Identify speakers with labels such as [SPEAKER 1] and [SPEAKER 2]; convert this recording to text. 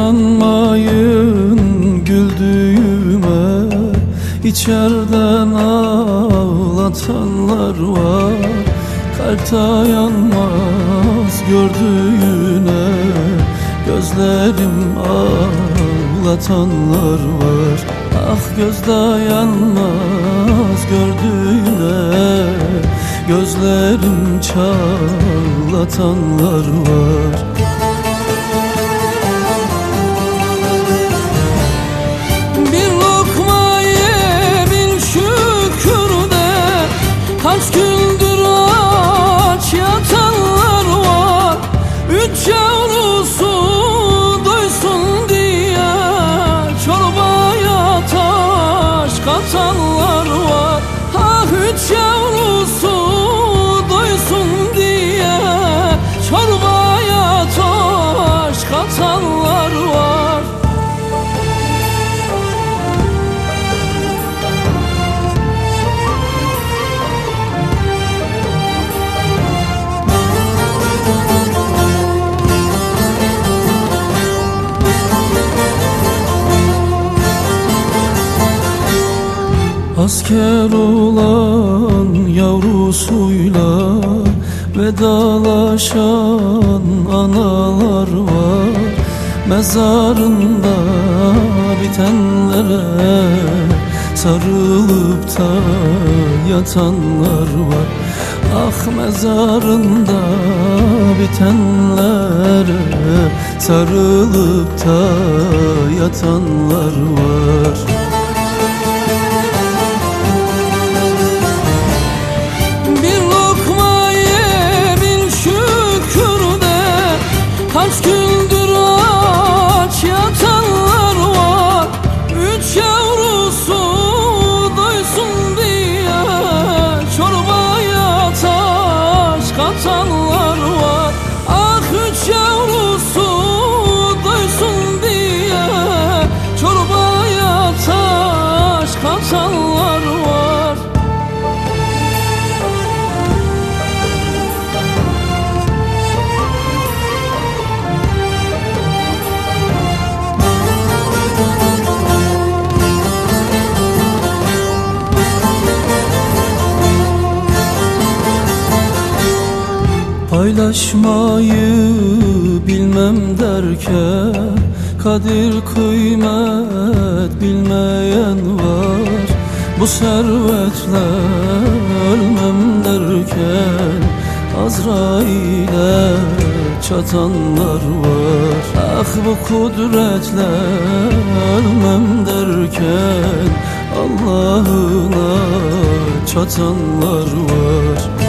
[SPEAKER 1] Bakmayın güldüğüme. İçeriden ağlatanlar var. Kalp dayanmaz gördüğüne. Gözlerim ağlatanlar var. Ah göz dayanmaz gördüğüne. Gözlerim çağlatanlar var Asker olan yavrusuyla vedalaşan analar var. Mezarında bitenlere sarılıp da yatanlar var. Ah mezarında bitenlere sarılıp da yatanlar var
[SPEAKER 2] katanlar var.
[SPEAKER 1] Paylaşmayı bilmem derken Kadir kıymet bilmeyen var Bu servetle ölmem derken Azrail'e çatanlar var. Ah bu kudretle ölmem derken Allah'ına çatanlar var